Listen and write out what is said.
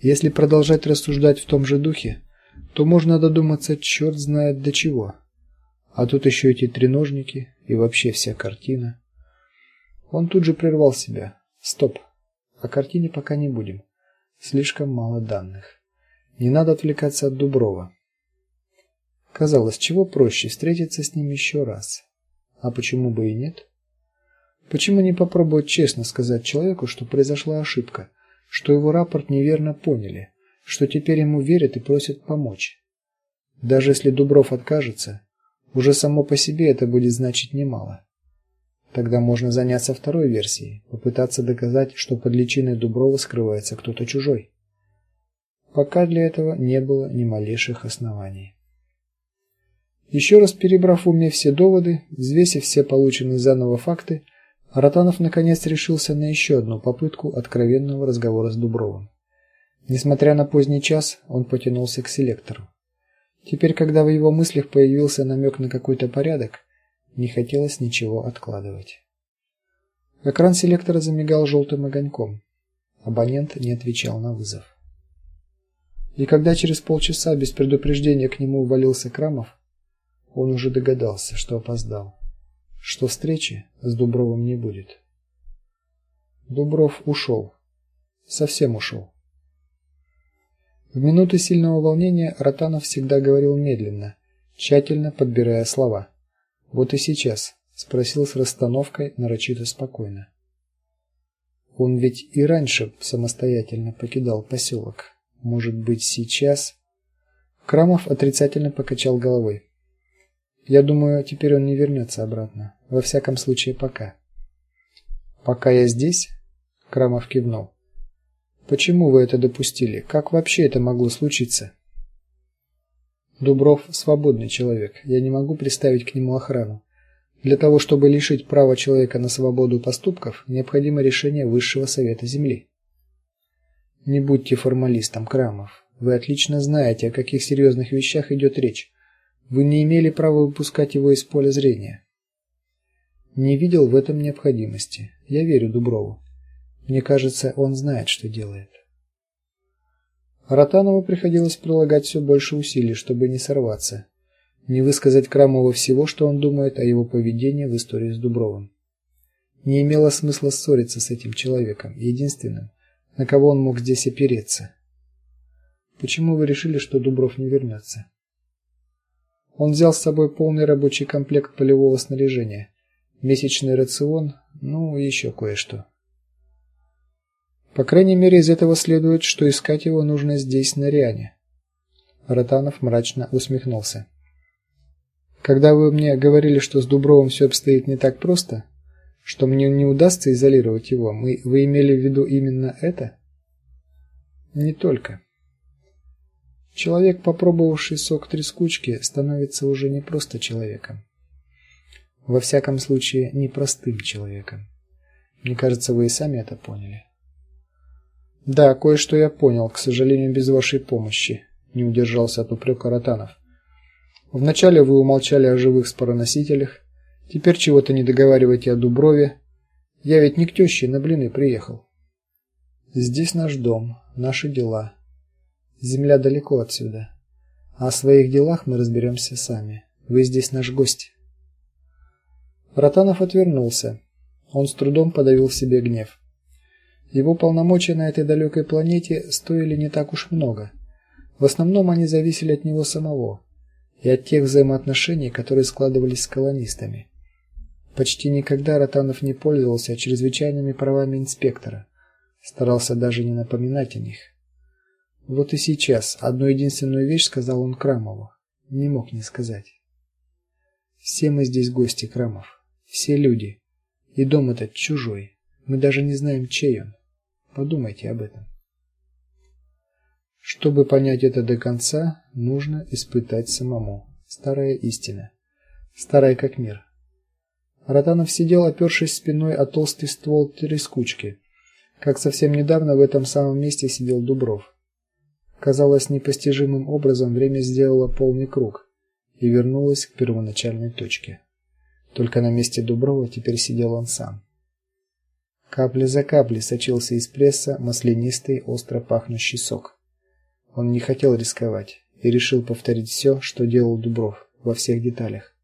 Если продолжать рассуждать в том же духе, то можно додуматься черт знает до чего. А тут еще эти треножники и вообще вся картина. Он тут же прервал себя. Стоп. О картине пока не будем. Слишком мало данных. Не надо отвлекаться от Дуброва. Казалось, чего проще встретиться с ним еще раз. А почему бы и нет? Почему не попробовать честно сказать человеку, что произошла ошибка, что его рапорт неверно поняли, что теперь ему верят и просят помочь? Даже если Дубров откажется, уже само по себе это будет значить немало. Тогда можно заняться второй версией, попытаться доказать, что под личиной Дуброва скрывается кто-то чужой. Пока для этого не было ни малейших оснований. Еще раз перебрав в уме все доводы, взвесив все полученные заново факты, Ротанов наконец решился на еще одну попытку откровенного разговора с Дубровым. Несмотря на поздний час, он потянулся к селектору. Теперь, когда в его мыслях появился намек на какой-то порядок, не хотелось ничего откладывать. Экран селектора замигал желтым огоньком. Абонент не отвечал на вызов. И когда через полчаса без предупреждения к нему увалился Крамов, он уже догадался, что опоздал, что встречи с Дубровым не будет. Дубров ушел. Совсем ушел. В минуты сильного волнения Ротанов всегда говорил медленно, тщательно подбирая слова. Вот и сейчас спросил с расстановкой нарочито спокойно. Он ведь и раньше самостоятельно покидал поселок. Может быть, сейчас? Крамов отрицательно покачал головой. Я думаю, теперь он не вернется обратно. Во всяком случае, пока. Пока я здесь, Крамов кивнул. Почему вы это допустили? Как вообще это могло случиться? Дубров свободный человек. Я не могу приставить к нему охрану. Для того, чтобы лишить права человека на свободу поступков, необходимо решение высшего совета земли. Не будьте формалистом, Крамов. Вы отлично знаете, о каких серьезных вещах идет речь. Вы не имели права выпускать его из поля зрения. Не видел в этом необходимости. Я верю Дуброву. Мне кажется, он знает, что делает. Ротанову приходилось прилагать все больше усилий, чтобы не сорваться, не высказать Крамову всего, что он думает о его поведении в истории с Дубровым. Не имело смысла ссориться с этим человеком, единственным, на кого он мог здесь опереться. Почему вы решили, что Дубров не вернется? Он взял с собой полный рабочий комплект полевого снаряжения, месячный рацион, ну еще кое-что. По крайней мере, из этого следует, что искать его нужно здесь, на Риане. Ротанов мрачно усмехнулся. Когда вы мне говорили, что с Дубровым все обстоит не так просто, что мне не удастся изолировать его. Мы вы имели в виду именно это? Не только. Человек, попробовавший сок трескучки, становится уже не просто человеком. Во всяком случае, не простым человеком. Мне кажется, вы и сами это поняли. Да, кое-что я понял, к сожалению, без вашей помощи, не удержался от упрека Ротанов. Вначале вы умолчали о живых спороносителях, Теперь чего-то не договариваете о Дуброве. Я ведь не к тёще на блины приехал. Здесь наш дом, наши дела. Земля далеко отсюда. А о своих делах мы разберемся сами. Вы здесь наш гость. Ротанов отвернулся. Он с трудом подавил в себе гнев. Его полномочия на этой далекой планете стоили не так уж много. В основном они зависели от него самого и от тех взаимоотношений, которые складывались с колонистами. Почти никогда Ротанов не пользовался чрезвычайными правами инспектора, старался даже не напоминать о них. Вот и сейчас одну единственную вещь сказал он Крамову, не мог не сказать. Все мы здесь гости, Крамов, все люди. И дом этот чужой. Мы даже не знаем, чей он. Подумайте об этом. Чтобы понять это до конца, нужно испытать самому. Старая истина. Старая как мир. Ротанов сидел, опершись спиной о толстый ствол трескучки, как совсем недавно в этом самом месте сидел Дубров. Казалось, непостижимым образом время сделало полный круг и вернулось к первоначальной точке. Только на месте Дуброва теперь сидел он сам. Капля за каплей сочился из пресса маслянистый, остро пахнущий сок. Он не хотел рисковать и решил повторить все, что делал Дубров, во всех деталях.